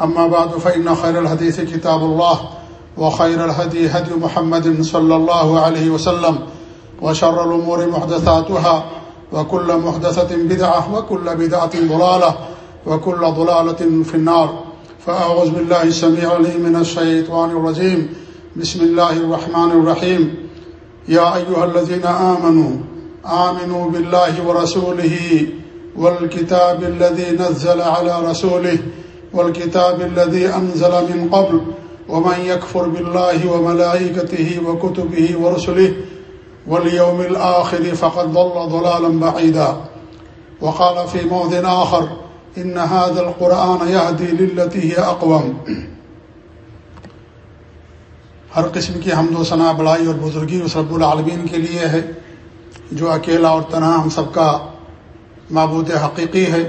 أما بعد، فإن خير الحديث كتاب الله، وخير الهدي هدي محمد صلى الله عليه وسلم، وشر الأمور محدثاتها، وكل محدثة بدعة، وكل بدعة ضلالة، وكل ضلالة في النار. فأعوذ بالله السميع لي من الشيطان الرجيم. بسم الله الرحمن الرحيم. يا أيها الذين آمنوا آمنوا بالله ورسوله والكتاب الذي نزل على رسوله والكتاب الذي أنزل من قبل ومن يكفر بالله وملائكته وكتبه ورسله واليوم الآخر فقد ضل ضلالا بعيدا وقال في موضع آخر إن هذا القرآن يهدي للتي هي أقوم ہر قسم کی حمد و ثناء بڑائی اور بزرگی اس رب العالمین کے لیے ہے جو اکیلا اور تنہا ہم سب کا معبود حقیقی ہے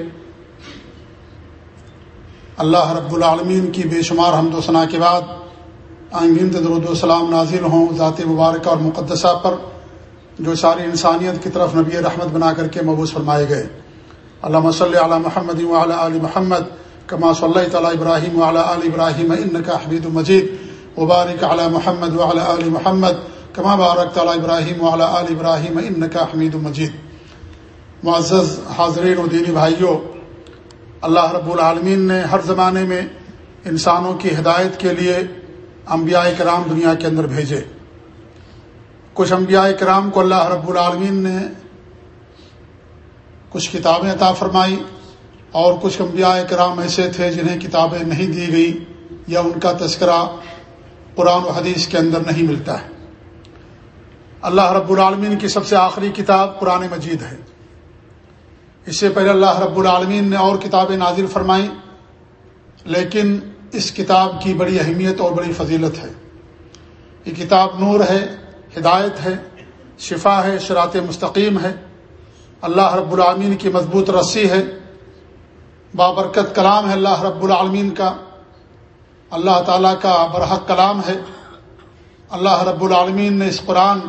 اللہ رب العالمین کی بے شمار حمد و ثناء کے بعد آئین درود السلام نازل ہوں ذات مبارکہ اور مقدسہ پر جو ساری انسانیت کی طرف نبی رحمت بنا کر کے مبوس فرمائے گئے۔ علامہ صلی علی محمد وعلی علی محمد کما صلی تعالیٰ ابراہیم وعلی علی ابراہیم ان کا حبید المجید وبارک علی محمد وعلی علی محمد کما بارک تعالیٰ ابراہیم وعلی علی ابراہیم ان کا حمید المجید معزز حاضرین و دینی بھائیوں اللہ رب العالمین نے ہر زمانے میں انسانوں کی ہدایت کے لیے انبیاء کرام دنیا کے اندر بھیجے۔ کچھ انبیاء کرام کو اللہ رب العالمین نے کچھ کتابیں عطا فرمائی اور کچھ انبیاء کرام ایسے تھے جنہیں کتابیں نہیں دی گئی یا ان کا تذکرہ قرآن و حدیث کے اندر نہیں ملتا ہے۔ اللہ رب العالمین کی سب سے آخری کتاب قرآن مجید ہے۔ اس سے پہلے اللہ رب العالمین نے اور کتابیں نازل فرمائیں، لیکن اس کتاب کی بڑی اہمیت اور بڑی فضیلت ہے۔ یہ کتاب نور ہے، ہدایت ہے، شفا ہے شراط مستقیم ہے۔ اللہ رب العالمین کی مضبوط رسی ہے۔ بابرکت کلام ہے اللہ رب العالمین کا۔ اللہ تعالیٰ کا برحق کلام ہے۔ اللہ رب العالمین نے اس قرآن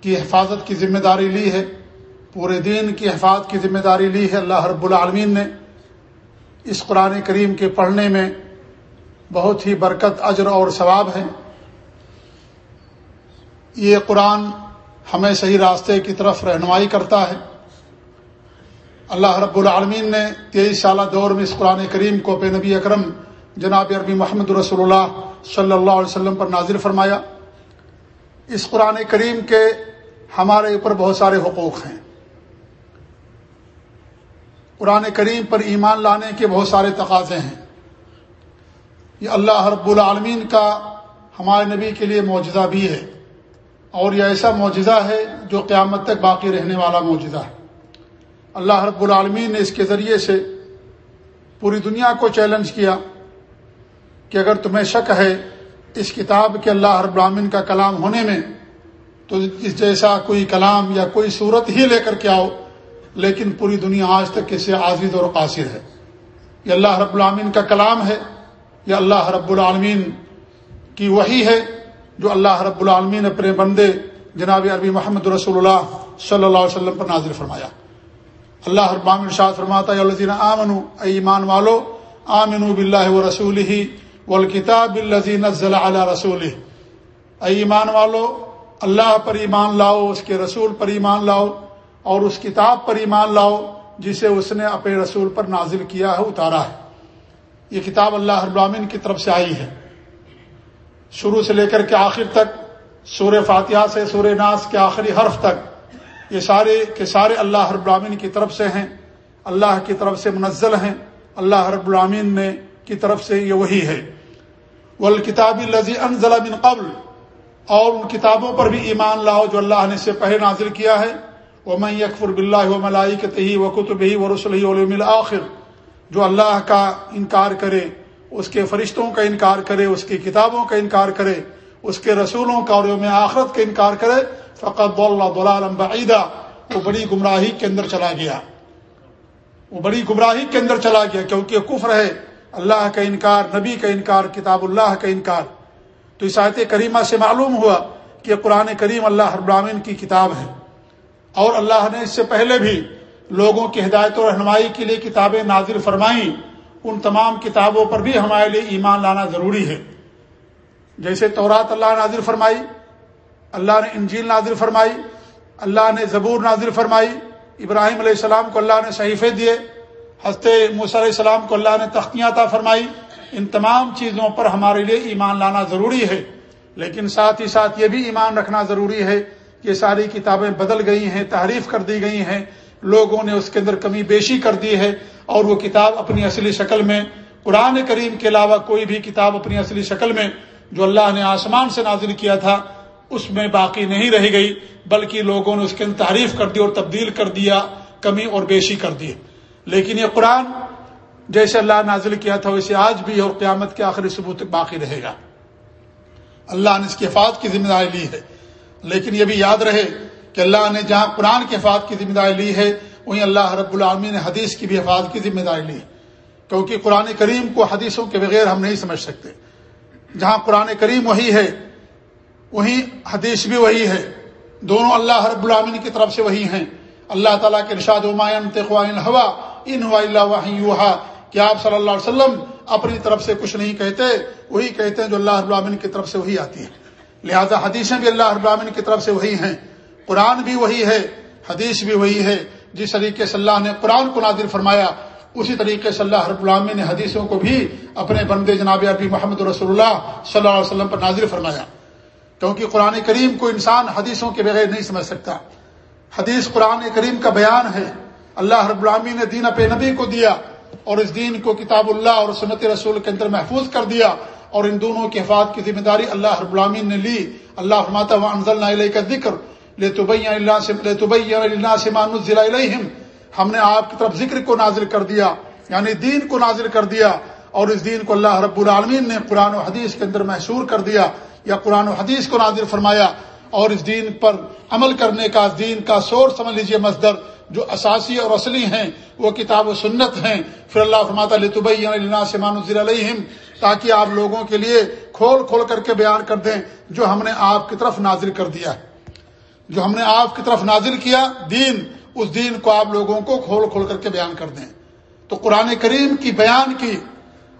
کی حفاظت کی ذمہ داری لی ہے۔ پورے دین کی حفاظت کی ذمہ داری لی ہے۔ اللہ رب العالمین نے اس قرآن کریم کے پڑھنے میں بہت ہی برکت، اجر اور ثواب ہے۔ یہ قرآن ہمیں صحیح راستے کی طرف رہنمائی کرتا ہے۔ اللہ رب العالمین نے تیئیس سالہ دور میں اس قرآن کریم کو پہ نبی اکرم جناب عربی محمد رسول اللہ صلی اللہ علیہ وسلم پر نازل فرمایا۔ اس قرآن کریم کے ہمارے اوپر بہت سارے حقوق ہیں۔ قرآن کریم پر ایمان لانے کے بہت سارے تقاضے ہیں۔ یہ اللہ رب العالمین کا ہمارے نبی کے لیے معجزہ بھی ہے۔ اور یہ ایسا معجزہ ہے جو قیامت تک باقی رہنے والا معجزہ ہے۔ اللہ رب العالمین نے اس کے ذریعے سے پوری دنیا کو چیلنج کیا کہ اگر تمہیں شک ہے اس کتاب کے اللہ رب العالمین کا کلام ہونے میں تو اس جیسا کوئی کلام یا کوئی صورت ہی لے کر کے آؤ لیکن پوری دنیا آج تک اسے عازد اور قاصر ہے۔ یہ اللہ رب العالمین کا کلام ہے۔ یہ اللہ رب العالمین کی وہی ہے جو اللہ رب العالمین اپنے بندے جناب عربی محمد رسول اللہ صلی اللہ علیہ وسلم پر نازل فرمایا۔ اللہ رب العالمین شاہ فرماتا ہے آمن ایمان والو آمن بلّہ و رسول ہی والکتاب الذی نزل علی رسول ایمان والو، اللہ پر ایمان لاؤ، اس کے رسول پر ایمان لاؤ۔ اور اس کتاب پر ایمان لاؤ جسے اس نے اپنے رسول پر نازل کیا ہے، اتارا ہے۔ یہ کتاب اللہ ابرامین کی طرف سے آئی ہے۔ شروع سے لے کر کے آخر تک سور فاتحہ سے سور ناس کے آخری حرف تک، یہ سارے کے سارے اللہ رب العامین کی طرف سے ہیں۔ اللہ کی طرف سے منزل ہیں۔ اللہ رب العامین نے کی طرف سے یہ وہی ہے۔ والکتاب الذی انزل من قبل اور ان کتابوں پر بھی ایمان لاؤ جو اللہ نے سے پہلے نازل کیا ہے۔ وہ میں یکفر بلّہ و ملائی کے تہی و کتب ہی و رسول جو اللہ کا انکار کرے، اس کے فرشتوں کا انکار کرے، اس کی کتابوں کا انکار کرے، اس کے رسولوں کا اور یوم آخرت کا انکار کرے فقط ضلع بعیدہ وہ بڑی گمراہی کے اندر چلا گیا۔ وہ بڑی گمراہی کے اندر چلا گیا، کیونکہ کفر ہے۔ اللہ کا انکار، نبی کا انکار، کتاب اللہ کا انکار۔ تو اس آیت کریمہ سے معلوم ہوا کہ قرآن کریم اللہ ابراہین کی کتاب ہے۔ اور اللہ نے اس سے پہلے بھی لوگوں کی ہدایت و رہنمائی کے لیے کتابیں نازل فرمائیں، ان تمام کتابوں پر بھی ہمارے لیے ایمان لانا ضروری ہے۔ جیسے تورات اللہ نازل فرمائی، اللہ نے انجیل نازل فرمائی، اللہ نے زبور نازل فرمائی، ابراہیم علیہ السلام کو اللہ نے صحیفے دیے، حضرت علیہ السلام کو اللہ نے تختیاں عطا فرمائی۔ ان تمام چیزوں پر ہمارے لیے ایمان لانا ضروری ہے، لیکن ساتھ ہی ساتھ یہ بھی ایمان رکھنا ضروری ہے کہ ساری کتابیں بدل گئی ہیں تعریف کر دی گئی ہیں۔ لوگوں نے اس کے اندر کمی بیشی کر دی ہے اور وہ کتاب اپنی اصلی شکل میں، قرآن کریم کے علاوہ کوئی بھی کتاب اپنی اصلی شکل میں جو اللہ نے آسمان سے نازل کیا تھا، اس میں باقی نہیں رہ گئی، بلکہ لوگوں نے اس کے اندر تعریف کر دی اور تبدیل کر دیا، کمی اور بیشی کر دی۔ لیکن یہ قرآن جیسے اللہ نازل کیا تھا، ویسے آج بھی اور قیامت کے آخری ثبوت باقی رہے گا۔ اللہ نے اس کی حفاظت کی ذمہ داری لی ہے۔ لیکن یہ بھی یاد رہے کہ اللہ نے جہاں قرآن کی حفاظت کی ذمہ داری لی ہے، وہیں اللہ رب العالمین نے حدیث کی بھی حفاظت کی ذمہ داری لی۔ کیونکہ قرآن کریم کو حدیثوں کے بغیر ہم نہیں سمجھ سکتے۔ جہاں قرآن کریم وہی ہے، وہیں حدیث بھی وہی ہے۔ دونوں اللہ رب العامن کی طرف سے وہی ہیں۔ اللہ تعالیٰ کے ارشاد عمائن ہوا ان ہوا کہ آپ صلی اللہ علیہ وسلم اپنی طرف سے کچھ نہیں کہتے؟ وہی کہتے ہیں جو اللہ رب العامن کی طرف سے وہی آتی ہے لہذا حدیثیں بھی اللہ رب العامن کی طرف سے وہی ہیں۔ قرآن بھی وہی ہے، حدیث بھی وہی ہے۔ جس طریقے سے اللہ نے قرآن کو نادر فرمایا، اسی طریقے سے اللہ رب العالمین نے حدیثوں کو بھی اپنے بندے جناب عربی محمد رسول اللہ صلی اللہ علیہ وسلم پر نازر فرمایا۔ کیونکہ قرآن کریم کو انسان حدیثوں کے بغیر نہیں سمجھ سکتا۔ حدیث قرآن کریم کا بیان ہے۔ اللہ رب العالمین نے دین اپ نبی کو دیا اور اس دین کو کتاب اللہ اور سنت رسول کے اندر محفوظ کر دیا۔ اور ان دونوں کے حفاظت کی ذمہ داری اللہ رب العالمین نے لی۔ اللہ فرماتا و انزل علیہ کا ذکر لے اللہ سے ہم نے آپ کی طرف ذکر کو نازل کر دیا یعنی دین کو نازل کر دیا، اور اس دین کو اللہ رب العالمین نے قرآن و حدیث کے اندر محسور کر دیا یا قرآن و حدیث کو نازل فرمایا۔ اور اس دین پر عمل کرنے کا دین کا سور سمجھ لیجیے مصدر، جو اساسی اور اصلی ہیں، وہ کتاب و سنت ہیں۔ پھر اللہ فرماتا علیہ سمان علیہم تاکہ آپ لوگوں کے لیے کھول کھول کر کے بیان کر دیں جو ہم نے آپ کی طرف نازل کر دیا جو ہم نے آپ کی طرف نازل کیا دین، اس دین کو آپ لوگوں کو کھول کھول کر کے بیان کر دیں۔ تو قرآن کریم کی بیان کی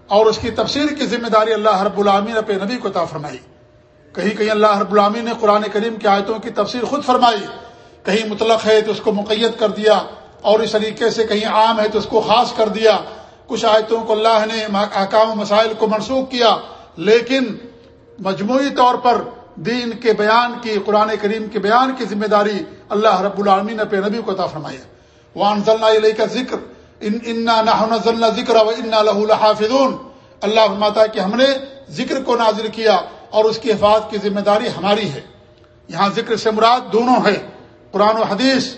اور اس کی تفسیر کی ذمہ داری اللہ رب العامین اپنے نبی کو فرمائی۔ کہیں کہیں اللہ رب العامین نے قرآن کریم کی آیتوں کی تفسیر خود فرمائی۔ کہیں مطلق ہے تو اس کو مقید کر دیا اور اس طریقے سے کہیں عام ہے تو اس کو خاص کر دیا۔ کچھ آیتوں کو اللہ نے احکام و مسائل کو منسوخ کیا، لیکن مجموعی طور پر دین کے بیان کی، قرآن کریم کے بیان کی ذمہ داری اللہ رب العالمین اپنے نبی کو عطا فرمائی وان ضلع علیہ کا ذکر انا نہ ذکر و انا لہ الحافظون اللہ فرماتا کہ ہم نے ذکر کو نازل کیا اور اس کی حفاظت کی ذمہ داری ہماری ہے۔ یہاں ذکر سے مراد دونوں ہے قرآن و حدیث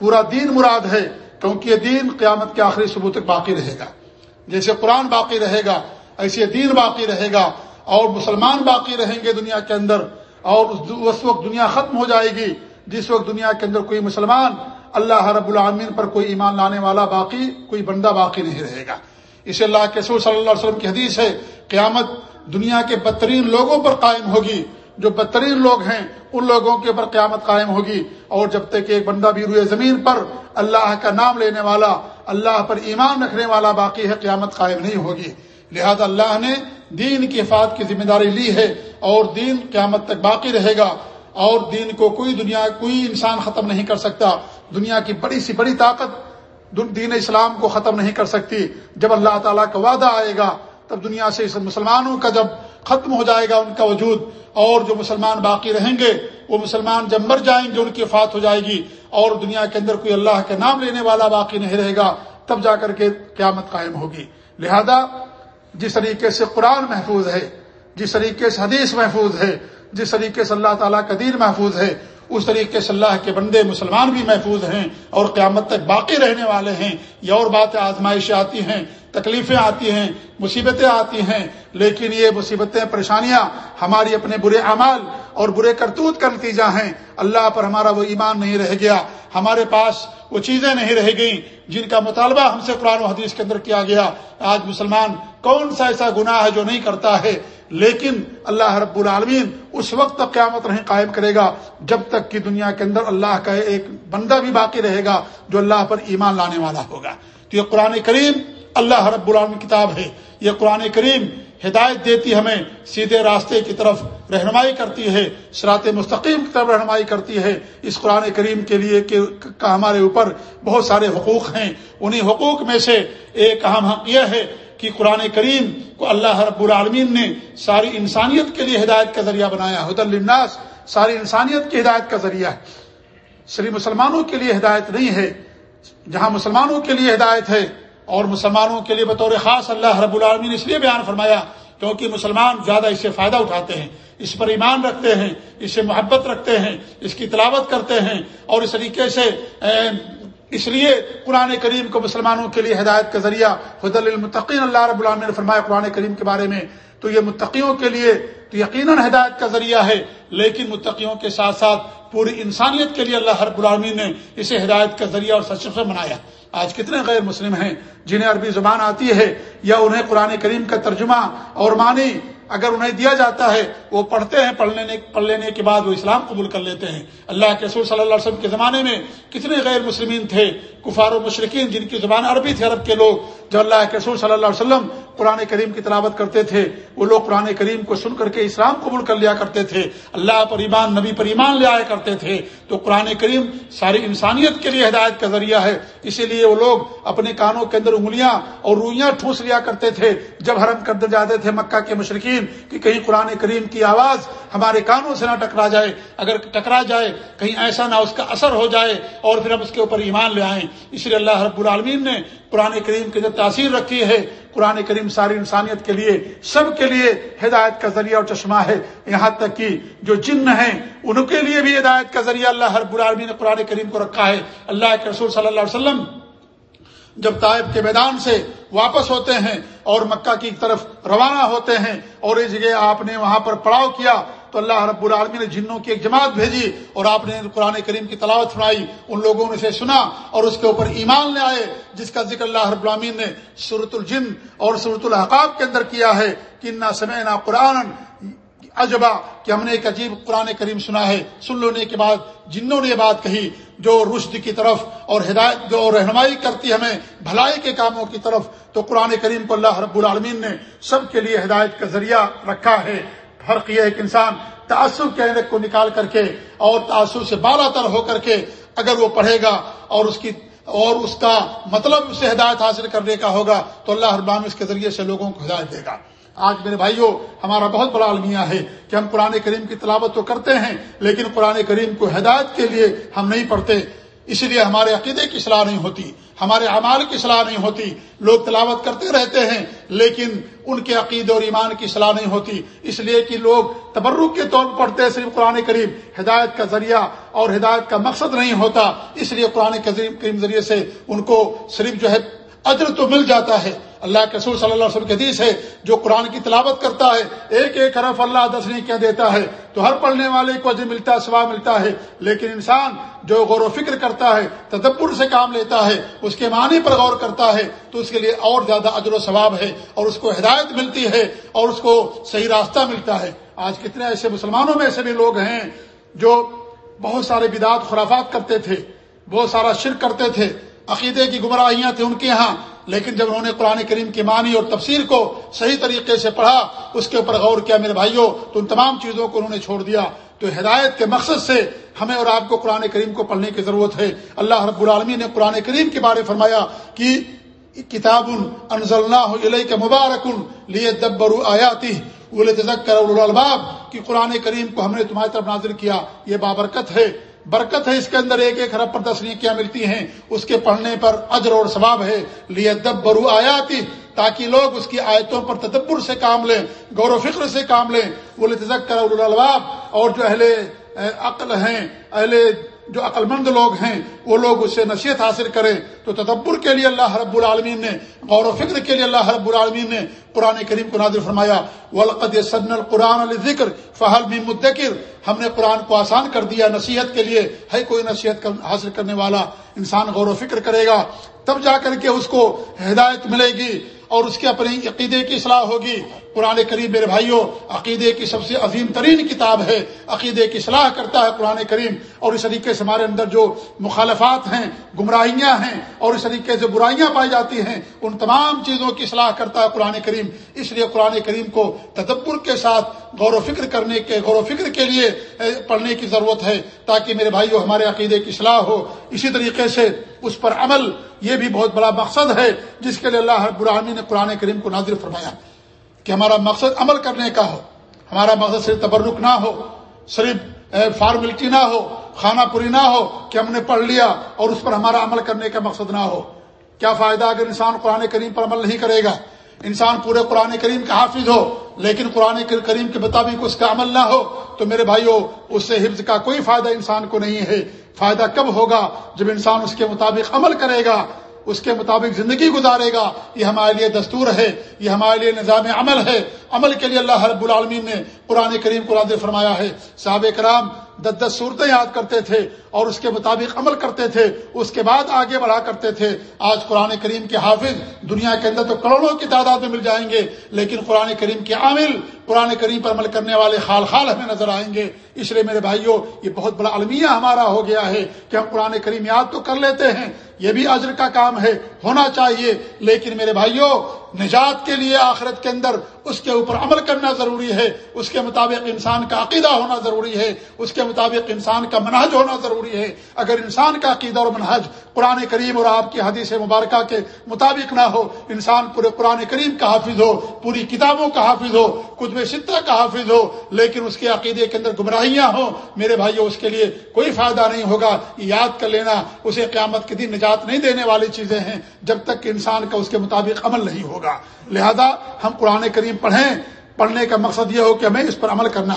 پورا دین مراد ہے، کیونکہ یہ دین قیامت کے آخری ثبوت تک باقی رہے گا۔ جیسے قرآن باقی رہے گا، ایسے دین باقی رہے گا، اور مسلمان باقی رہیں گے دنیا کے اندر، اور اس وقت دنیا ختم ہو جائے گی، جس وقت دنیا کے اندر کوئی مسلمان اللہ رب العالمین پر کوئی ایمان لانے والا باقی، کوئی بندہ باقی نہیں رہے گا۔ اسے اللہ کے سور صلی اللہ علیہ وسلم کی حدیث ہے، قیامت دنیا کے بدترین لوگوں پر قائم ہوگی جو بدترین لوگ ہیں، ان لوگوں کے اوپر قیامت قائم ہوگی۔ اور جب تک ایک بندہ بھی روئے زمین پر، اللہ کا نام لینے والا، اللہ پر ایمان رکھنے والا باقی ہے، قیامت قائم نہیں ہوگی۔ لہذا اللہ نے دین کی حفاظت کی ذمہ داری لی ہے اور دین قیامت تک باقی رہے گا۔ اور دین کو کوئی دنیا، کوئی انسان ختم نہیں کر سکتا۔ دنیا کی بڑی سی بڑی طاقت دین اسلام کو ختم نہیں کر سکتی۔ جب اللہ تعالیٰ کا وعدہ آئے گا، تب دنیا سے مسلمانوں کا جب ختم ہو جائے گا ان کا وجود اور جو مسلمان باقی رہیں گے، وہ مسلمان جب مر جائیں گے، ان کی وفات ہو جائے گی اور دنیا کے اندر کوئی اللہ کا نام لینے والا باقی نہیں رہے گا، تب جا کر کے قیامت قائم ہوگی۔ لہذا جس طریقے سے قرآن محفوظ ہے، جس طریقے سے حدیث محفوظ ہے، جس طریقے سے اللہ تعالیٰ کا دین محفوظ ہے، اس طریقے سے اللہ کے بندے مسلمان بھی محفوظ ہیں اور قیامت تک باقی رہنے والے ہیں۔ یہ اور باتیں آزمائشیں آتی ہیں تکلیفیں آتی ہیں، مصیبتیں آتی ہیں، لیکن یہ مصیبتیں، پریشانیاں ہماری اپنے برے اعمال اور برے کرتوت کا نتیجہ ہیں۔ اللہ پر ہمارا وہ ایمان نہیں رہ گیا۔ ہمارے پاس وہ چیزیں نہیں رہ گئیں جن کا مطالبہ ہم سے قرآن و حدیث کے اندر کیا گیا۔ آج مسلمان کون سا ایسا گناہ ہے جو نہیں کرتا ہے؟ لیکن اللہ رب العالمین اس وقت تک قیامت نہیں قائم کرے گا جب تک کہ دنیا کے اندر اللہ کا ایک بندہ بھی باقی رہے گا جو اللہ پر ایمان لانے والا ہوگا۔ تو یہ قرآن کریم اللہ رب العالمین کتاب ہے، یہ قرآن کریم ہدایت دیتی ہمیں، سیدھے راستے کی طرف رہنمائی کرتی ہے سرات مستقیم کی طرف رہنمائی کرتی ہے۔ اس قرآن کریم کے لیے کہ ہمارے اوپر بہت سارے حقوق ہیں۔ انہی حقوق میں سے ایک اہم حق یہ ہے کہ قرآن کریم کو اللہ رب العالمین نے ساری انسانیت کے لیے ہدایت کا ذریعہ بنایا حد الناس ساری انسانیت کی ہدایت کا ذریعہ ہے۔ صرف مسلمانوں کے لیے ہدایت نہیں ہے، جہاں مسلمانوں کے لیے ہدایت ہے اور مسلمانوں کے لیے بطور خاص اللہ رب العالمین نے اس لیے بیان فرمایا، کیونکہ مسلمان زیادہ اس سے فائدہ اٹھاتے ہیں، اس پر ایمان رکھتے ہیں، اس سے محبت رکھتے ہیں، اس کی تلاوت کرتے ہیں، اور اس طریقے سے اس لیے قرآن کریم کو مسلمانوں کے لیے ہدایت کا ذریعہ حد المطقین اللہ رب العالمین نے فرمایا قرآن کریم کے بارے میں، تو یہ متقیوں کے لیے تو یقیناً ہدایت کا ذریعہ ہے، لیکن متقیوں کے ساتھ ساتھ پوری انسانیت کے لیے اللہ رب العالمین نے اسے ہدایت کا ذریعہ اور سچ سے بنایا۔ آج کتنے غیر مسلم ہیں جنہیں عربی زبان آتی ہے یا انہیں قرآن کریم کا ترجمہ اور معنی اگر انہیں دیا جاتا ہے، وہ پڑھتے ہیں، پڑھ لینے پڑھ لینے کے بعد وہ اسلام قبول کر لیتے ہیں۔ اللہ کے رسول صلی اللہ علیہ وسلم کے زمانے میں کتنے غیر مسلمین تھے، کفار و مشرقین جن کی زبان عربی تھے عرب کے لوگ جو اللہ کے رسول صلی اللہ علیہ وسلم قرآن کریم کی تلاوت کرتے تھے، وہ لوگ قرآن کریم کو سن کر کے اسلام قبول کر لیا کرتے تھے، اللہ پر ایمان، نبی پر ایمان لے آیا کرتے تھے۔ تو قرآن کریم ساری انسانیت کے لیے ہدایت کا ذریعہ ہے۔ اسی لیے وہ لوگ اپنے کانوں کے اندر انگلیاں اور روئیاں ٹھوس لیا کرتے تھے۔ جب حرم کر جاتے تھے مکہ کے مشرقین کہ کہیں قرآن کریم کی آواز ہمارے کانوں سے نہ ٹکرا جائے، اگر ٹکرا جائے، کہیں ایسا نہ اس کا اثر ہو جائے اور پھر ہم اس کے اوپر ایمان لے آئیں۔ اس لیے اللہ رب العالمین نے قرآن کریم کی جو تاثیر رکھی ہے، قرآن کریم ساری انسانیت کے لیے، سب کے لیے ہدایت کا ذریعہ اور چشمہ ہے۔ یہاں تک کہ جو جن ہیں، ان کے لیے بھی ہدایت کا ذریعہ اللہ ہر برالمی نے قرآن کریم کو رکھا ہے۔ اللہ کے رسول صلی اللہ علیہ وسلم جب طائب کے میدان سے واپس ہوتے ہیں اور مکہ کی طرف روانہ ہوتے ہیں اور اس جگہ آپ نے وہاں پر پڑاؤ کیا تو اللہ رب العالمین نے جنوں کی ایک جماعت بھیجی اور آپ نے قرآن کریم کی تلاوت سنائی، ان لوگوں نے اسے سنا اور اس کے اوپر ایمان لے آئے، جس کا ذکر اللہ رب العالمین نے صورت الجن اور صورت الحقاب کے اندر کیا ہے کہ نہ سمے نہ قرآن اجبا کہ ہم نے ایک عجیب قرآن کریم سنا ہے۔ سن لینے کے بعد جنوں نے یہ بات کہی جو رشد کی طرف اور ہدایت جو رہنمائی کرتی ہمیں، بھلائی کے کاموں کی طرف، تو قرآن کریم کو اللہ رب العالمین نے سب کے لیے ہدایت کا ذریعہ رکھا ہے۔ فرق یہ ایک انسان تعصب کے کو نکال کر کے اور تعصب سے بالا تر ہو کر کے اگر وہ پڑھے گا اور اس کی اور اس کا مطلب اسے ہدایت حاصل کرنے کا ہوگا تو اللہ ابام اس کے ذریعے سے لوگوں کو ہدایت دے گا۔ آج میرے بھائیوں، ہمارا بہت بڑا المیہ ہے کہ ہم قرآن کریم کی تلاوت تو کرتے ہیں، لیکن قرآن کریم کو ہدایت کے لیے ہم نہیں پڑھتے۔ اسی لیے ہمارے عقیدے کی صلاح نہیں ہوتی، ہمارے اعمال کی صلاح نہیں ہوتی، لوگ تلاوت کرتے رہتے ہیں، لیکن ان کے عقیدے اور ایمان کی صلاح نہیں ہوتی۔ اس لیے کہ لوگ تبرک کے طور پر پڑھتے صرف قرآن کریم، ہدایت کا ذریعہ اور ہدایت کا مقصد نہیں ہوتا۔ اس لیے قرآن کریم ذریعے سے ان کو صرف جو ہے اجر تو مل جاتا ہے۔ اللہ کے رسول صلی اللہ علیہ وسلم کے حدیث ہے، جو قرآن کی تلاوت کرتا ہے، ایک ایک حرف اللہ دس نہیں کہہ دیتا ہے۔ تو ہر پڑھنے والے کو اجر ملتا ہے سوا ملتا ہے۔ لیکن انسان جو غور و فکر کرتا ہے، تدبر سے کام لیتا ہے، اس کے معنی پر غور کرتا ہے، تو اس کے لیے اور زیادہ اجر و ثواب ہے۔ اور اس کو ہدایت ملتی ہے، اور اس کو صحیح راستہ ملتا ہے۔ آج کتنے ایسے مسلمانوں میں ایسے بھی لوگ ہیں، جو بہت سارے بدعت خرافات کرتے تھے، بہت سارا شرک کرتے تھے۔ عقیدے کی گمراہیاں تھیں ان کے یہاں لیکن جب انہوں نے قرآن کریم کی معنی اور تفسیر کو صحیح طریقے سے پڑھا، اس کے اوپر غور کیا، میرے بھائیوں تو ان تمام چیزوں کو انہوں نے چھوڑ دیا۔ تو ہدایت کے مقصد سے ہمیں اور آپ کو قرآن کریم کو پڑھنے کی ضرورت ہے۔ اللہ رب العالمین نے قرآن کریم کے بارے فرمایا کہ کتاب انزلنا کے مبارک لیے دبرو آیاتی۔ وہ تزک الباب کہ قرآن کریم کو ہم نے تمہاری طرف نازل کیا، یہ بابرکت ہے۔ برکت ہے اس کے اندر ایک ایک رب پر دسنی کیا ملتی ہیں۔ اس کے پڑھنے پر اجر اور ثواب ہے۔ لیدب برو آیاتی، تاکہ لوگ اس کی آیتوں پر تدبر سے کام لیں، غور و فکر سے کام لیں۔ وہ لتزک کر الباب اور جو اہل عقل ہیں، اہل جو عقل مند لوگ ہیں، وہ لوگ اس سے نصیحت حاصل کریں۔ تو تدبر کے لیے اللہ رب العالمین نے، غور و فکر کے لیے اللہ رب العالمین نے قرآن کریم کو نازل فرمایا۔ ولقد سن القرآن ذکر فہل بھی مدکر ہم نے قرآن کو آسان کر دیا نصیحت کے لیے۔ ہے کوئی نصیحت حاصل کرنے والا؟ انسان غور و فکر کرے گا۔ تب جا کر کے اس کو ہدایت ملے گی اور اس کے اپنے عقیدے کی اصلاح ہوگی۔ قرآن کریم میرے بھائیوں، عقیدے کی سب سے عظیم ترین کتاب ہے، عقیدے کی صلاح کرتا ہے قرآن کریم۔ اور اس طریقے سے ہمارے اندر جو مخالفات ہیں، گمراہیاں ہیں، اور اس طریقے سے برائیاں پائی جاتی ہیں، ان تمام چیزوں کی صلاح کرتا ہے قرآن کریم۔ اس لیے قرآن کریم کو تدبر کے ساتھ غور و فکر کرنے کے، غور و فکر کے لیے پڑھنے کی ضرورت ہے، تاکہ میرے بھائیوں، ہمارے عقیدے کی صلاح ہو۔ اسی طریقے سے اس پر عمل، یہ بھی بہت بڑا مقصد ہے، جس کے لیے اللہ براہمی نے قرآن کریم کو نازر فرمایا۔ کہ ہمارا مقصد عمل کرنے کا ہو۔ ہمارا مقصد صرف تبرک نہ ہو، صرف فارملٹی نہ ہو کھانا پوری نہ ہو کہ ہم نے پڑھ لیا اور اس پر ہمارا عمل کرنے کا مقصد نہ ہو۔ کیا فائدہ اگر انسان قرآن کریم پر عمل نہیں کرے گا؟ انسان پورے قرآن کریم کا حافظ ہو، لیکن قرآن کریم کے مطابق اس کا عمل نہ ہو، تو میرے بھائیوں اس سے حفظ کا کوئی فائدہ انسان کو نہیں ہے۔ فائدہ کب ہوگا جب انسان اس کے مطابق عمل کرے گا؟ اس کے مطابق زندگی گزارے گا۔ یہ ہمارے لیے دستور ہے، یہ ہمارے لیے نظام عمل ہے۔ عمل کے لیے اللہ رب العالمین نے قرآن کریم کو راد فرمایا ہے۔ صحابہ کرام دس دس صورتیں یاد کرتے تھے۔ اور اس کے مطابق عمل کرتے تھے، اس کے بعد آگے بڑھا کرتے تھے۔ آج قرآن کریم کے حافظ دنیا کے اندر تو کروڑوں کی تعداد میں مل جائیں گے، لیکن قرآن کریم کے عامل، قرآن کریم پر عمل کرنے والے خال خال ہمیں نظر آئیں گے۔ اس لیے میرے بھائیوں، یہ بہت بڑا المیہ ہمارا ہو گیا ہے کہ ہم قرآن کریم یاد تو کر لیتے ہیں۔ یہ بھی اجر کا کام ہے، ہونا چاہیے۔ لیکن میرے بھائیوں، نجات کے لیے آخرت کے اندر اس کے اوپر عمل کرنا ضروری ہے۔ اس کے مطابق انسان کا عقیدہ ہونا ضروری ہے۔ اس کے مطابق انسان کا منہج ہونا ضروری ضروری ہے۔ اگر انسان کا عقیدہ اور منہج قرآن کریم اور آپ کی حدیث مبارکہ کے مطابق نہ ہو، انسان پورے قرآن کریم کا حافظ ہو، پوری کتابوں کا حافظ ہو قطب سطح کا حافظ ہو، لیکن اس کے عقیدے کے اندر گمراہیاں ہوں، میرے بھائیوں اس کے لیے کوئی فائدہ نہیں ہوگا۔ یاد کر لینا، اسے قیامت کے دن نجات نہیں دینے والی چیزیں ہیں جب تک کہ انسان کا اس کے مطابق عمل نہیں ہوگا۔ لہذا ہم قرآن کریم پڑھیں۔ پڑھنے کا مقصد یہ ہو کہ ہمیں اس پر عمل کرنا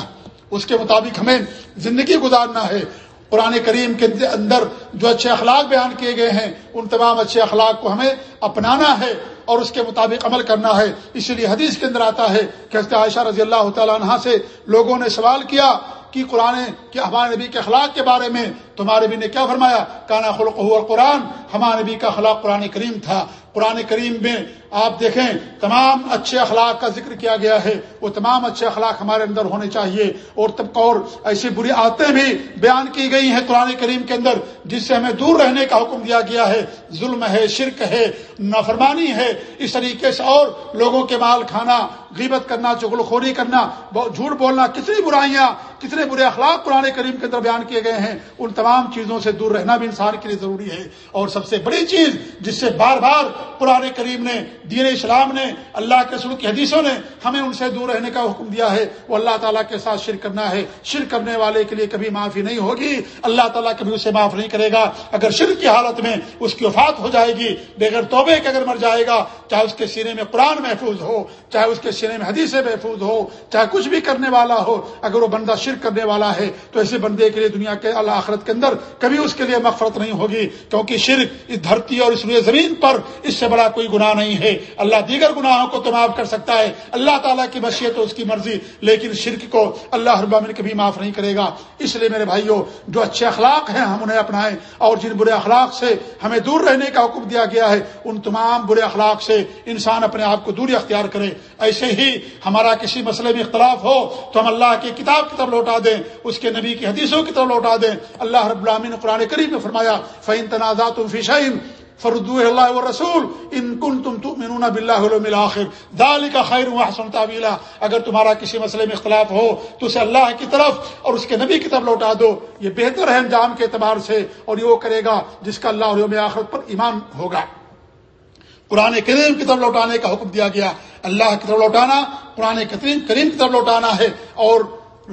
اس کے مطابق ہمیں زندگی گزارنا ہے۔ قرآن کریم کے اندر جو اچھے اخلاق بیان کیے گئے ہیں، ان تمام اچھے اخلاق کو ہمیں اپنانا ہے اور اس کے مطابق عمل کرنا ہے۔ اسی لیے حدیث کے اندر آتا ہے کہ حضرت عائشہ رضی اللہ تعالیٰ عنہ سے لوگوں نے سوال کیا کہ قرآن کہ ہمارے نبی کے اخلاق کے بارے میں تمہارے نبی نے کیا فرمایا؟ کانا خلق ہوا قرآن ہمارے نبی کا اخلاق قرآن کریم تھا۔ قرآن کریم میں آپ دیکھیں، تمام اچھے اخلاق کا ذکر کیا گیا ہے۔ وہ تمام اچھے اخلاق ہمارے اندر ہونے چاہیے۔ اور تب اور ایسی بری عادتیں بھی بیان کی گئی ہیں قرآن کریم کے اندر، جس سے ہمیں دور رہنے کا حکم دیا گیا ہے۔ ظلم ہے، شرک ہے، نافرمانی ہے۔ اس طریقے سے اور لوگوں کے مال کھانا، غیبت کرنا، چغل خوری کرنا جھوٹ بولنا، کتنی برائیاں، کتنے برے اخلاق قرآن کریم کے اندر بیان کیے گئے ہیں، ان تمام چیزوں سے دور رہنا بھی انسان کے لیے ضروری ہے۔ اور سب سے بڑی چیز جس سے بار بار قرآن کریم نے دین اسلام نے، اللہ کے سر کی حدیثوں نے ہمیں ان سے دور رہنے کا حکم دیا ہے۔ وہ اللہ تعالیٰ کے ساتھ شرک کرنا ہے۔ شرک کرنے والے کے لیے کبھی معافی نہیں ہوگی۔ اللہ تعالیٰ کبھی اسے معاف نہیں کرے گا۔ اگر شرک کی حالت میں اس کی وفات ہو جائے گی، بغیر توبے کے اگر مر جائے گا، چاہے اس کے سینے میں قرآن محفوظ ہو، چاہے اس کے سینے میں حدیث محفوظ ہو، چاہے کچھ بھی کرنے والا ہو، اگر وہ بندہ شرک کرنے والا ہے، تو ایسے بندے کے لیے دنیا کے اللہ آخرت کے اندر کبھی اس کے لیے مغفرت نہیں ہوگی۔ کیونکہ شرک اس دھرتی اور اس زمین پر اس سے بڑا کوئی گناہ نہیں ہے۔ اللہ دیگر گناہوں کو تو معاف کر سکتا ہے۔ اللہ تعالیٰ کی مشیت اس کی مرضی، لیکن شرک کو اللہ ابامن کبھی معاف نہیں کرے گا۔ اس لیے میرے بھائیوں جو اچھے اخلاق ہیں ہم انہیں اپنائیں اور جن برے اخلاق سے ہمیں دور رہنے کا حکم دیا گیا ہے، ان تمام برے اخلاق سے انسان اپنے آپ کو دوری اختیار کرے۔ ایسے ہی ہمارا کسی مسئلے میں اختلاف ہو تو ہم اللہ کی کتاب کی طرف لوٹا دیں، اس کے نبی کی حدیثوں کی طرف لوٹا دیں۔ اللہ رب العالمین نے قرآن کریم میں فرمایا فعین تنازع فیشین فردو اللہ و رسول ان کن تم تؤمنون باللہ آخر دال کا خیر حسن تعویلا اگر تمہارا کسی مسئلے میں اختلاف ہو تو اسے اللہ کی طرف اور اس کے نبی کی طرف لوٹا دو. یہ بہتر ہے انجام کے اعتبار سے اور یہ وہ کرے گا جس کا اللہ یوم آخرت پر ایمان ہوگا. قرآن کریم کی طرف لوٹانے کا حکم دیا گیا. اللہ کی طرف لوٹانا، قرآن کریم کریم کی طرف لوٹانا ہے اور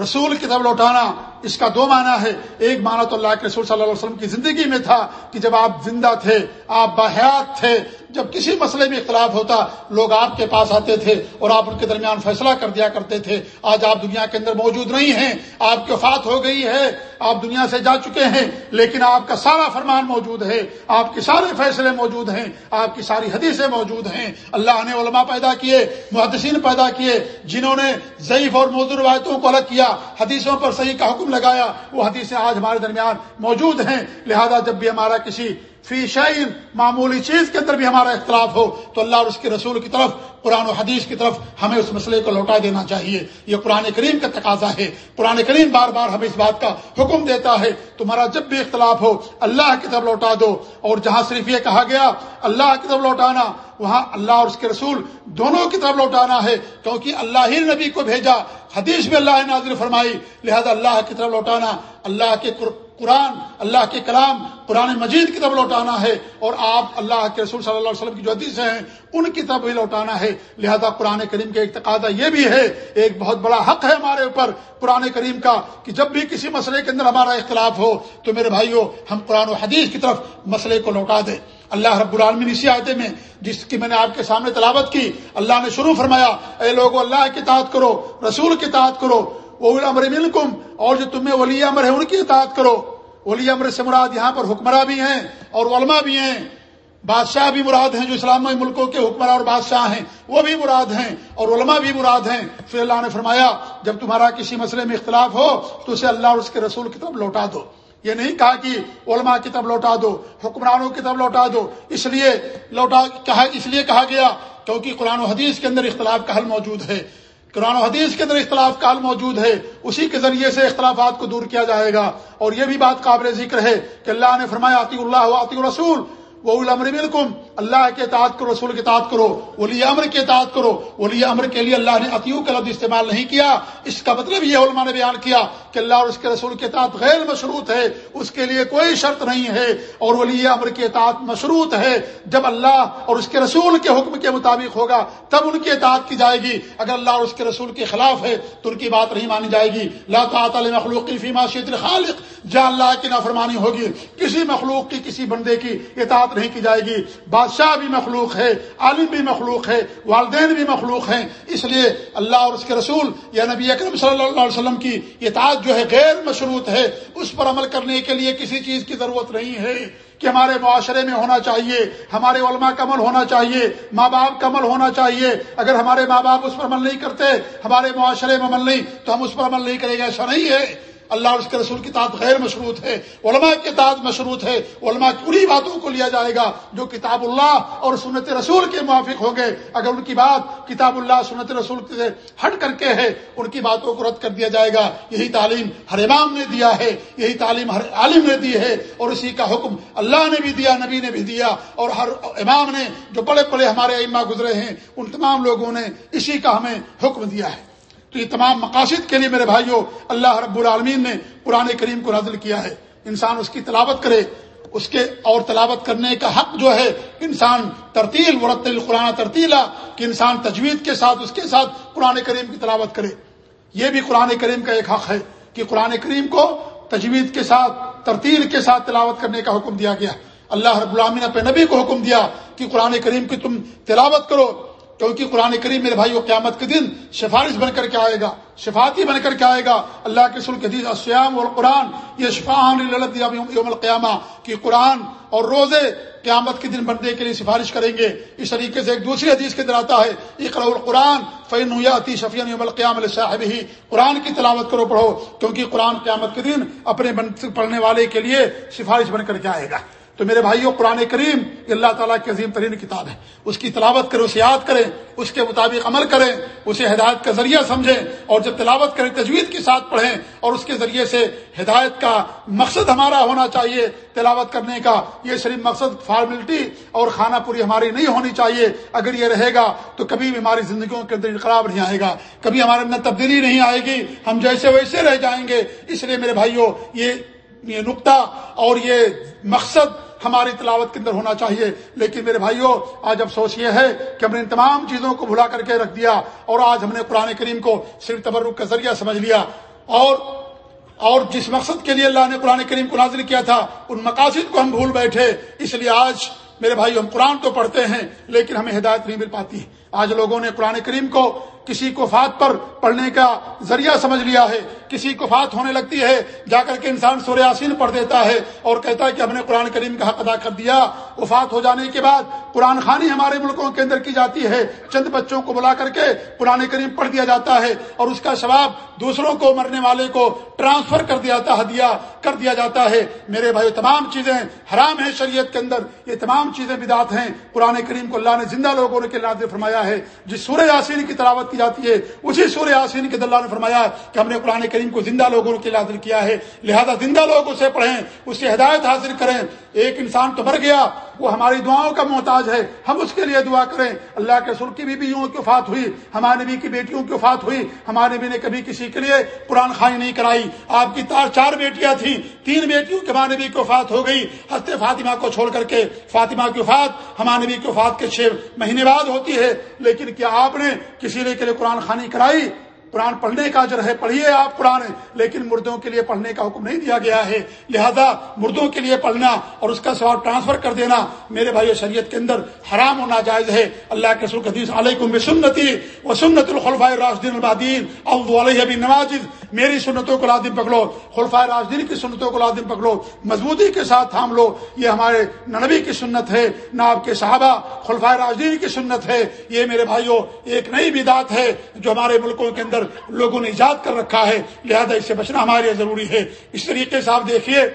رسول کی طرف لوٹانا اس کا دو معنی ہے۔ ایک معنی تو اللہ کے رسول صلی اللہ علیہ وسلم کی زندگی میں تھا کہ جب آپ زندہ تھے، آپ باحیات تھے، جب کسی مسئلے میں اختلاف ہوتا، لوگ آپ کے پاس آتے تھے اور آپ ان کے درمیان فیصلہ کر دیا کرتے تھے۔ آج آپ دنیا کے اندر موجود نہیں ہیں، آپ کی وفات ہو گئی ہے، آپ دنیا سے جا چکے ہیں، لیکن آپ کا سارا فرمان موجود ہے، آپ کے سارے فیصلے موجود ہیں، آپ کی ساری حدیثیں موجود ہیں۔ اللہ نے علماء پیدا کیے، محدثین پیدا کیے، جنہوں نے ضعیف اور موضوع روایتوں کو الگ کیا، حدیثوں پر صحیح کا حکم لگایا وہ حدیثیں آج ہمارے درمیان موجود ہیں۔ لہذا جب بھی ہمارا کسی فی شعین معمولی چیز کے اندر بھی ہمارا اختلاف ہو، تو اللہ اور اس کے رسول کی طرف، قرآن و حدیث کی طرف ہمیں اس مسئلے کو لوٹا دینا چاہیے۔ یہ قرآن کریم کا تقاضا ہے۔ قرآن کریم بار بار ہمیں اس بات کا حکم دیتا ہے، تمہارا جب بھی اختلاف ہو، اللہ کی طرف لوٹا دو۔ اور جہاں صرف یہ کہا گیا، اللہ کی طرف لوٹانا، وہاں اللہ اور اس کے رسول دونوں کی طرف لوٹانا ہے۔ کیونکہ اللہ ہی نبی کو بھیجا، حدیث میں اللہ نازل فرمائی، لہذا اللہ کی طرف لوٹانا، اللہ کے قرآن، اللہ کے کلام، قرآن مجید کی طرف لوٹانا ہے اور آپ اللہ کے رسول صلی اللہ علیہ وسلم کی جو حدیث ہیں، ان کی طرف بھی لوٹانا ہے۔ لہذا قرآن کریم کا ایک تقاضا یہ بھی ہے، ایک بہت بڑا حق ہے ہمارے اوپر قرآن کریم کا، کہ جب بھی کسی مسئلے کے اندر ہمارا اختلاف ہو، تو میرے بھائیوں ہم قرآن و حدیث کی طرف مسئلے کو لوٹا دیں۔ اللہ رب العالمین اسی آیتے میں، جس کی میں نے آپ کے سامنے تلاوت کی، اللہ نے شروع فرمایا، اے لوگوں اللہ کی اطاعت کرو، رسول کی اطاعت کرو۔ وہ امر ملکم اور جو تمہیں ولی امر ہے ان کی اطاعت کرو۔ ولی امر سے مراد یہاں پر حکمراں بھی ہیں اور علماء بھی ہیں۔ بادشاہ بھی مراد ہیں جو اسلامی ملکوں کے حکمراں اور بادشاہ ہیں، وہ بھی مراد ہیں اور علماء بھی مراد ہیں۔ پھر اللہ نے فرمایا، جب تمہارا کسی مسئلے میں اختلاف ہو، تو اسے اللہ اور اس کے رسول کی طرف لوٹا دو۔ یہ نہیں کہا کہ علماء کی طرف لوٹا دو، حکمرانوں کی طرف لوٹا دو۔ اس لیے لوٹا، کہا، اس لیے کہا گیا، کیونکہ قرآن و حدیث کے اندر اختلاف کا حل موجود ہے۔ قرآن و حدیث کے اندر اختلاف کال موجود ہے، اسی کے ذریعے سے اختلافات کو دور کیا جائے گا۔ اور یہ بھی بات قابل ذکر ہے کہ اللہ نے فرمایا عطی اللہ عطی رسول وہ المر بالکم اللہ کے اطاعت کرو، رسول کے اطاعت کرو، ولی امر کے اطاعت کرو۔ ولی امر کے لیے اللہ نے عطیوں کا لفظ استعمال نہیں کیا۔ اس کا مطلب یہ علماء نے بیان کیا کہ اللہ اور اس کے رسول کے اطاعت غیر مشروط ہے، اس کے لیے کوئی شرط نہیں ہے۔ اور ولی امر کے اطاعت مشروط ہے۔ جب اللہ اور اس کے رسول کے حکم کے مطابق ہوگا، تب ان کی اطاعت کی جائے گی۔ اگر اللہ اور اس کے رسول کے خلاف ہے، تو ان کی بات نہیں مانی جائے گی۔ لا تعالی مخلوق فی معاشیت الخالق، جہاں اللہ کی نافرمانی ہوگی، کسی مخلوق کی، کسی بندے کی اطاعت نہیں کی جائے گی۔ بات بادشاہ بھی مخلوق ہے، عالم بھی مخلوق ہے، والدین بھی مخلوق ہیں۔ اس لیے اللہ اور اس کے رسول یا نبی اکرم صلی اللہ علیہ وسلم کی اطاعت جو ہے غیر مشروط ہے، اس پر عمل کرنے کے لیے کسی چیز کی ضرورت نہیں ہے کہ ہمارے معاشرے میں ہونا چاہیے، ہمارے علماء کا عمل ہونا چاہیے، ماں باپ کا عمل ہونا چاہیے۔ اگر ہمارے ماں باپ اس پر عمل نہیں کرتے، ہمارے معاشرے میں عمل نہیں، تو ہم اس پر عمل نہیں کریں گے، ایسا نہیں ہے۔ اللہ اور اس کے رسول کی تعداد غیر مشروط ہے، علماء کی تعداد مشروط ہے، علماء کی انہیں باتوں کو لیا جائے گا جو کتاب اللہ اور سنت رسول کے موافق ہوں گے۔ اگر ان کی بات کتاب اللہ، سنت رسول سے ہٹ کر کے ہے، ان کی باتوں کو رد کر دیا جائے گا۔ یہی تعلیم ہر امام نے دیا ہے، یہی تعلیم ہر عالم نے دی ہے اور اسی کا حکم اللہ نے بھی دیا، نبی نے بھی دیا اور ہر امام نے جو بڑے بڑے ہمارے اما گزرے ہیں، ان تمام لوگوں نے اسی کا ہمیں حکم دیا ہے۔ تو یہ تمام مقاصد کے لیے میرے بھائیوں اللہ رب العالمین نے قرآن کریم کو نازل کیا ہے۔ انسان اس کی تلاوت کرے، اس کے اور تلاوت کرنے کا حق جو ہے، انسان ترتیل مرتل قرآن ترتیلا، کہ انسان تجوید کے ساتھ، اس کے ساتھ قرآن کریم کی تلاوت کرے۔ یہ بھی قرآن کریم کا ایک حق ہے کہ قرآن کریم کو تجوید کے ساتھ، ترتیل کے ساتھ تلاوت کرنے کا حکم دیا گیا۔ اللہ رب العامین اپنے نبی کو حکم دیا کہ قرآن کریم کی تم تلاوت کرو۔ کیونکہ قرآن کریم میرے بھائی قیامت کے دن سفارش بن کر کے آئے گا شفاتی بن کر کے آئے گا۔ اللہ کے سل قدیث اسیام اور قرآن یہ شفا یوم القیامہ کی قرآن اور روزے قیامت کے دن بننے کے لیے سفارش کریں گے۔ اس طریقے سے ایک دوسری حدیث کے اندر آتا ہے اقرا القرآن فین یاتی شفیع یوم القیام صاحب ہی قرآن کی تلاوت کرو، پڑھو، کیونکہ قرآن قیامت کے دن اپنے پڑھنے والے کے لیے سفارش بن کر کے آئے گا۔ تو میرے بھائیوں قرآن کریم یہ اللہ تعالیٰ کی عظیم ترین کتاب ہے۔ اس کی تلاوت کریں، اسے یاد کریں، اس کے مطابق عمل کریں، اسے ہدایت کا ذریعہ سمجھیں اور جب تلاوت کریں، تجوید کے ساتھ پڑھیں اور اس کے ذریعے سے ہدایت کا مقصد ہمارا ہونا چاہیے۔ تلاوت کرنے کا یہ صرف مقصد فارملٹی اور کھانا پوری ہماری نہیں ہونی چاہیے۔ اگر یہ رہے گا تو کبھی بھی ہماری زندگیوں کے اندر انقلاب نہیں آئے گا، کبھی ہمارے اندر تبدیلی نہیں آئے گی۔ ہم جیسے ویسے رہ جائیں گے۔ اس لیے میرے بھائیوں یہ نقطہ اور یہ مقصد ہماری تلاوت کے اندر ہونا چاہیے۔ لیکن میرے بھائیوں آج افسوس یہ ہے کہ ہم نے ان تمام چیزوں کو بھلا کر کے رکھ دیا اور آج ہم نے قرآن کریم کو صرف تبرک کا ذریعہ سمجھ لیا۔ اور اور جس مقصد کے لیے اللہ نے قرآن کریم کو نازل کیا تھا، ان مقاصد کو ہم بھول بیٹھے۔ اس لیے آج میرے بھائی ہم قرآن تو پڑھتے ہیں، لیکن ہمیں ہدایت نہیں مل پاتی۔ آج لوگوں نے قرآن کریم کو کسی کو فات پر پڑھنے کا ذریعہ سمجھ لیا ہے۔ کسی کو فات ہونے لگتی ہے، جا کر کے انسان سورہ یاسین پڑھ دیتا ہے اور کہتا ہے کہ ہم نے قرآن کریم کا حق ادا کر دیا۔ وفات ہو جانے کے بعد قرآن خانی ہمارے ملکوں کے اندر کی جاتی ہے۔ چند بچوں کو بلا کر کے قرآن کریم پڑھ دیا جاتا ہے اور اس کا ثواب دوسروں کو مرنے والے کو ٹرانسفر کر دیا جاتا، ہدیہ کر دیا جاتا ہے۔ میرے بھائی تمام چیزیں حرام ہیں شریعت کے اندر۔ یہ تمام چیزیں بدات ہیں۔ قرآن کریم کو اللہ نے زندہ لوگوں نے کے نازل فرمایا ہے، جس سورہ یاسین کی تلاوت کی جاتی ہے، اسی سورہ یاسین کے اللہ نے فرمایا کہ ہم نے قرآن کریم کو زندہ لوگوں کے نازل کیا ہے۔ لہذا زندہ لوگ اسے پڑھیں، اس سے ہدایت حاصل کریں۔ ایک انسان تو مر گیا، وہ ہماری دعاؤں کا محتاج ہے، ہم اس کے لیے دعا کریں۔ اللہ کے سر کی بیویوں کی وفات ہوئی، ہمارے نبی کی بیٹیوں کی وفات ہوئی، ہمارے نبی نے کبھی کسی کے لیے قرآن خانی نہیں کرائی۔ آپ کی تار چار بیٹیاں تھیں، تین بیٹیوں کے ہمارے نبی کی وفات ہو گئی۔ ہستے فاطمہ کو چھوڑ کر کے فاطمہ کی وفات، ہمارے نبی کی وفات کے چھ مہینے بعد ہوتی ہے۔ لیکن کیا آپ نے کسی نے کے لیے قرآن خانی کرائی؟ قرآن پڑھنے کا جو ہے، پڑھیے آپ قرآن۔ لیکن مردوں کے لیے پڑھنے کا حکم نہیں دیا گیا ہے۔ لہذا مردوں کے لیے پڑھنا اور اس کا سواب ٹرانسفر کر دینا میرے بھائی شریعت کے اندر حرام ہونا جائز ہے۔ اللہ کے سرخ حدیث علیکم سنتی و سنت الخلفاء راشدین البادین علیہ نواز میری سنتوں کو لازم پکڑو خلفۂ راجدین کی سنتوں کو لازم پکڑو۔ مضبوطی کے ساتھ تھام لو یہ ہمارے نبی کی سنت ہے، نہ آپ کے صحابہ خلفۂ راجدین کی سنت ہے۔ یہ میرے بھائیوں ایک نئی بدات ہے جو ہمارے ملکوں کے اندر لوگوں نے ایجاد کر رکھا ہے، لہذا اس سے بچنا ہمارے لیے ضروری ہے۔ اس طریقے سے آپ دیکھیے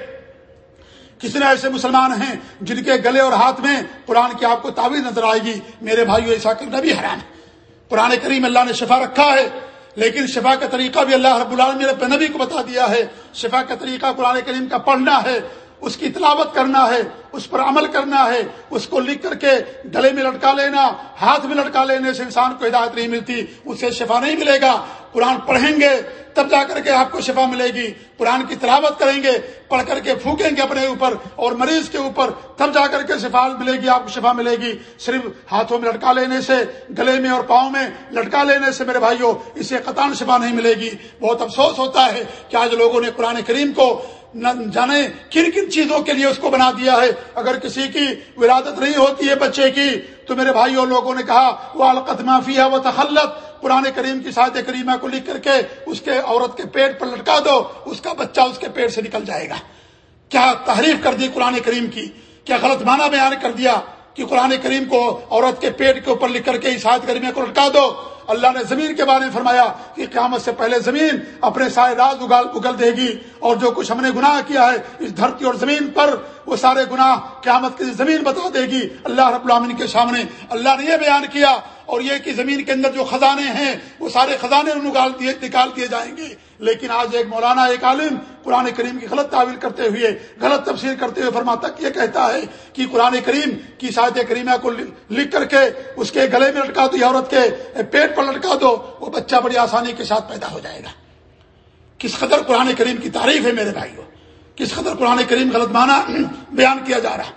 کتنے ایسے مسلمان ہیں جن کے گلے اور ہاتھ میں قرآن کی آپ کو تعویذ نظر آئے گی، میرے بھائیو ایسا کرنا بھی حرام ہے قرآن کریم اللہ نے شفا رکھا ہے، لیکن شفا کا طریقہ بھی اللہ رب العالمین نے نبی کو بتا دیا ہے۔ شفا کا طریقہ قرآن کریم کا پڑھنا ہے، اس کی تلاوت کرنا ہے، اس پر عمل کرنا ہے، اس کو لکھ کر کے گلے میں لٹکا لینا، ہاتھ میں لٹکا لینے سے انسان کو ہدایت نہیں ملتی، اسے شفا نہیں ملے گا۔ قرآن پڑھیں گے، تب جا کر کے آپ کو شفا ملے گی۔ قرآن کی تلاوت کریں گے، پڑھ کر کے پھونکیں گے اپنے اوپر اور مریض کے اوپر، تب جا کر کے شفا ملے گی، آپ کو شفا ملے گی۔ صرف ہاتھوں میں لٹکا لینے سے، گلے میں اور پاؤں میں لٹکا لینے سے میرے بھائیوں اسے قطان شفا نہیں ملے گی۔ بہت افسوس ہوتا ہے کہ آج لوگوں نے قرآن کریم کو نہ جانے کن کن چیزوں کے لیے اس کو بنا دیا ہے۔ اگر کسی کی ولادت نہیں ہوتی ہے بچے کی، تو میرے بھائی اور لوگوں نے کہا وہ القت معافی ہے وہ تخلت قرآن کریم کی ساحت کریمہ کو لکھ کر کے اس کے عورت کے پیٹ پر لٹکا دو، اس کا بچہ اس کے پیٹ سے نکل جائے گا۔ کیا تحریف کر دی قرآن کریم کی؟ کیا غلط معنی بیان کر دیا کہ قرآن کریم کو عورت کے پیٹ کے اوپر لکھ کر کے ساحت کریمہ کو لٹکا دو؟ اللہ نے زمین کے بارے میں فرمایا کہ قیامت سے پہلے زمین اپنے سارے راز اگال اگل دے گی اور جو کچھ ہم نے گناہ کیا ہے اس دھرتی اور زمین پر وہ سارے گناہ قیامت کی زمین بتا دے گی۔ اللہ رب العالمین کے سامنے اللہ نے یہ بیان کیا اور یہ کہ زمین کے اندر جو خزانے ہیں، وہ سارے خزانے نکال دیے جائیں گے۔ لیکن آج ایک مولانا، ایک عالم قرآن کریم کی غلط تعویل کرتے ہوئے، غلط تفسیر کرتے ہوئے فرماتا یہ کہتا ہے کہ قرآن کریم کی شاید کریمہ کو لکھ کر کے اس کے گلے میں لٹکا دو یا عورت کے پیٹ پر لٹکا دو، وہ بچہ بڑی آسانی کے ساتھ پیدا ہو جائے گا۔ کس قدر قرآن کریم کی تعریف ہے میرے بھائیوں کس قدر قرآن کریم غلط معنی بیان کیا جا رہا۔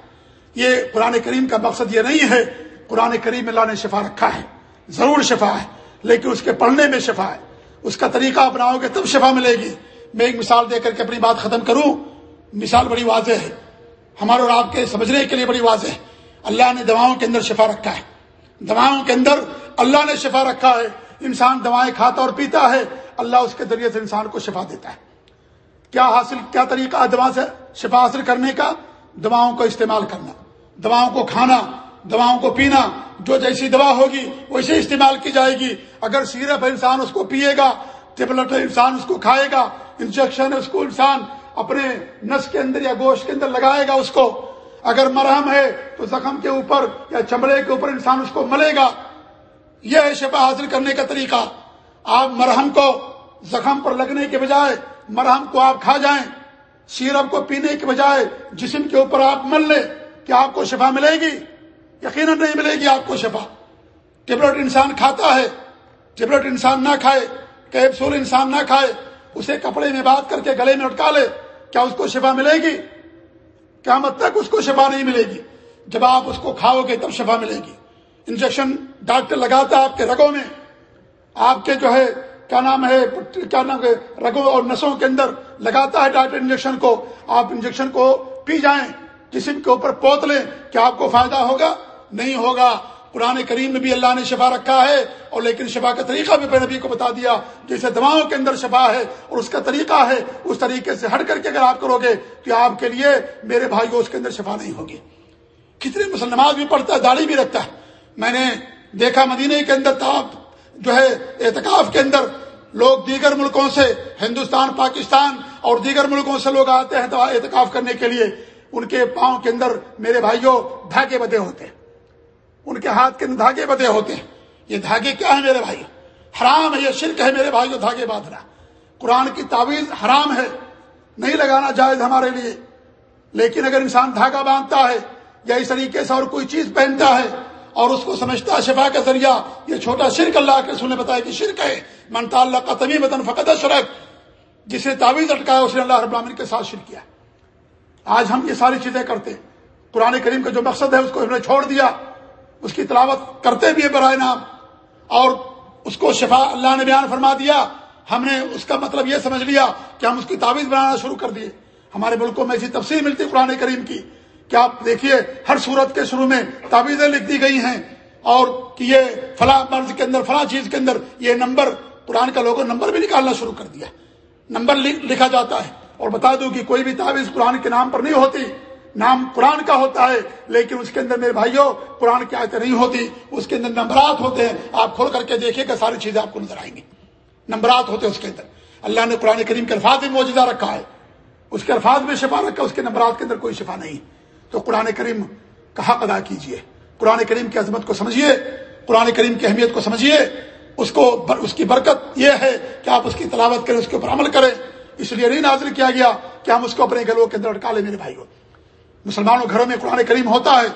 یہ قرآن کریم کا مقصد یہ نہیں ہے قرآن کریم اللہ نے شفا رکھا ہے، ضرور شفا ہے، لیکن اس کے پڑھنے میں شفا ہے۔ اس کا طریقہ اپناؤ گے تب شفا ملے گی۔ میں ایک مثال دے کر کے اپنی بات ختم کروں۔ مثال بڑی واضح ہے۔ ہمارے اور آپ کے سمجھنے کے لیے بڑی واضح ہے۔ اللہ نے دواؤں کے اندر شفا رکھا ہے۔ دواؤں کے اندر اللہ نے شفا رکھا ہے۔ انسان دوائیں کھاتا اور پیتا ہے۔ اللہ اس کے ذریعے سے انسان کو شفا دیتا ہے۔ کیا حاصل، کیا طریقہ دوا سے شفا حاصل کرنے کا؟ دواؤں کو استعمال کرنا۔ دواؤں کو کھانا۔ دواؤں کو پینا، جو جیسی دوا ہوگی ویسے استعمال کی جائے گی۔ اگر سیرپ انسان اس کو پیے گا ٹیبلٹ انسان اس کو کھائے گا، انجیکشن اس کو انسان اپنے نس کے اندر یا گوشت کے اندر لگائے گا اس کو۔ اگر مرہم ہے تو زخم کے اوپر یا چمڑے کے اوپر انسان اس کو ملے گا۔ یہ ہے شفا حاصل کرنے کا طریقہ۔ آپ مرہم کو زخم پر لگنے کے بجائے مرہم کو آپ کھا جائیں۔ سیرپ کو پینے کے بجائے جسم کے اوپر آپ مل لیں کیا آپ کو شفا ملے گی۔ یقیناً نہیں ملے گی آپ کو شفا۔ ٹیبلٹ انسان کھاتا ہے ٹیبلٹ انسان نہ کھائے، کیپسول انسان نہ کھائے، اسے کپڑے میں بات کر کے گلے میں اٹکا لے، کیا اس کو شفا ملے گی؟ قیامت تک اس کو شفا نہیں ملے گی۔ جب آپ اس کو کھاؤ گے تب شفا ملے گی۔ انجیکشن ڈاکٹر لگاتا ہے آپ کے رگوں میں۔ آپ کے جو ہے، کیا نام ہے، کیا نام ہے، رگوں اور نسوں کے اندر لگاتا ہے ڈاکٹر انجیکشن کو۔ آپ انجیکشن کو پی جائیں، جسم کے اوپر پوت لیں، کیا آپ کو فائدہ ہوگا؟ نہیں ہوگا۔ قرآن کریم میں بھی اللہ نے شفا رکھا ہے اور لیکن شفا کا طریقہ بھی نبی کو بتا دیا، جیسے دواؤں کے اندر شفا ہے اور اس کا طریقہ ہے، اس طریقے سے ہٹ کر کے اگر آپ کرو گے تو آپ کے لیے میرے بھائی اس کے اندر شفا نہیں ہوگی۔ کتنے مسلمان بھی پڑھتا ہے، داڑھی بھی رکھتا ہے۔ میں نے دیکھا مدینے کے اندر تاب جو ہے اعتکاف کے اندر لوگ دیگر ملکوں سے، ہندوستان، پاکستان اور دیگر ملکوں سے لوگ آتے ہیں اعتکاف کرنے کے لیے۔ ان کے پاؤں کے اندر میرے بھائیوں دھاگے بدے ہوتے ہیں۔ ان کے ہاتھ کے دھاگے بدے ہوتے ہیں۔ یہ دھاگے کیا ہے میرے بھائی؟ حرام ہے، یہ شرک ہے میرے بھائی دھاگے باندھنا۔ قرآن کی تعویذ حرام ہے، نہیں لگانا جائز ہمارے لیے۔ لیکن اگر انسان دھاگا باندھتا ہے یا اس طریقے سے اور کوئی چیز پہنتا ہے اور اس کو سمجھتا ہے شفا کا ذریعہ، یہ چھوٹا شرک اللہ کے سننے بتایا کہ شرک ہے۔ منتا اللہ کا تمی وطن فقط شرک جسے تعویذ اٹکایا، اس نے اللہ رب العالمین کے ساتھ شرک کیا۔ آج ہم یہ ساری چیزیں کرتے قرآن کریم کا جو مقصد ہے، اس کو ہم نے چھوڑ دیا۔ اس کی تلاوت کرتے بھی ہے برائے نام اور اس کو شفا اللہ نے بیان فرما دیا ہم نے اس کا مطلب یہ سمجھ لیا کہ ہم اس کی تعویذ بنانا شروع کر دیے ہمارے ملکوں میں ایسی تفصیل ملتی قرآن کریم کی کہ آپ دیکھیے ہر صورت کے شروع میں تعویذیں لکھ دی گئی ہیں اور کہ یہ فلاں مرض کے اندر، فلاں چیز کے اندر یہ نمبر قرآن کا لوگوں نمبر بھی نکالنا شروع کر دیا نمبر لکھا جاتا ہے اور بتا دوں کہ کوئی بھی تعویذ قرآن کے نام پر نہیں ہوتی۔ نام قرآن کا ہوتا ہے، لیکن اس کے اندر میرے بھائیوں قرآن کی آیتیں نہیں ہوتی، اس کے اندر نمبرات ہوتے ہیں۔ آپ کھول کر کے دیکھیے کہ ساری چیزیں آپ کو نظر آئیں گی۔ نمبرات ہوتے ہیں اس کے اندر۔ اللہ نے قرآن کریم کے الفاظ بھی موجودہ رکھا ہے۔ اس کے الفاظ میں شفا رکھا، اس کے نمبرات کے اندر کوئی شفا نہیں۔ تو قرآن کریم کا حق ادا کیجیے قرآن کریم کی عظمت کو سمجھیے قرآن کریم کی اہمیت کو سمجھیے اس کو اس کی برکت یہ ہے کہ آپ اس کی تلاوت کریں، اس کے اوپر عمل کریں۔ اس لیے نہیں نازل کیا گیا کہ ہم اس کو اپنے گلوں کے اندر اٹکا لیں، میرے بھائی کو مسلمانوں گھروں میں قرآن کریم ہوتا ہے۔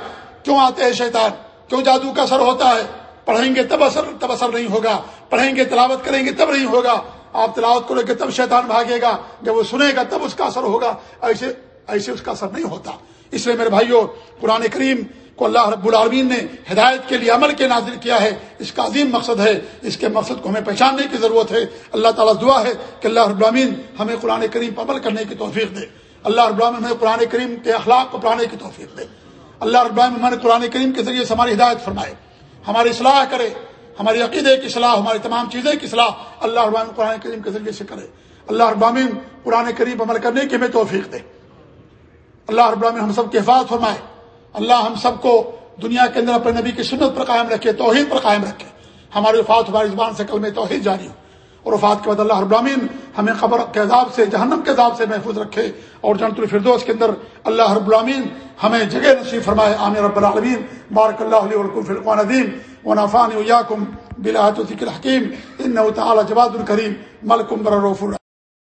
کیوں آتے ہیں شیطان؟ کیوں جادو کا اثر ہوتا ہے؟ پڑھیں گے تب اثر تب اثر نہیں ہوگا۔ پڑھیں گے، تلاوت کریں گے تب نہیں ہوگا۔ آپ تلاوت کریں گے تب شیطان بھاگے گا۔ جب وہ سنے گا تب اس کا اثر ہوگا۔ ایسے ایسے اس کا اثر نہیں ہوتا۔ اس لیے میرے بھائیوں قرآن کریم کو اللہ رب العالمین نے ہدایت کے لیے عمل کے نازل کیا ہے۔ اس کا عظیم مقصد ہے۔ اس کے مقصد کو ہمیں پہچاننے کی ضرورت ہے۔ اللہ تعالیٰ دعا ہے کہ اللہ رب العالمین ہمیں قرآن کریم پر عمل کرنے کی توفیق دے۔ اللہ رب العالمین ہمیں قرآن کریم کے اخلاق کو پڑھانے کی توفیق دے۔ اللہ رب العالمین ہمیں قرآن کریم کے ذریعے سے ہماری ہدایت فرمائے۔ ہماری اصلاح کرے۔ ہماری عقیدے کی اصلاح، ہماری تمام چیزیں کی اصلاح اللہ رب قرآن کریم کے ذریعے سے کرے۔ اللہ رب العالمین قرآن کریم عمل کرنے کی ہمیں توفیق دے۔ اللہ رب العالمین ہم سب کی حفاظت فرمائے۔ اللہ ہم سب کو دنیا کے اندر اپنے نبی کی سنت پر قائم رکھے، توحید پر قائم رکھے۔ ہماری وفات ہماری زبان سے کل میں توحید جاری ہو۔ اور وفات کے بعد اللہ ابرامین ہمیں خبر کے عذاب سے، جہنم کے عذاب سے محفوظ رکھے اور جنت الفردوس کے اندر اللہ رب العالمین ہمیں جگہ نصیب فرمائے۔ عامر رب العالمین۔ بارک اللہ علیہ فرقان عظیم و نافان ویاکم بلاحت الحکیم۔ ان تعالی جواد الکریم۔ ملکم بر الرف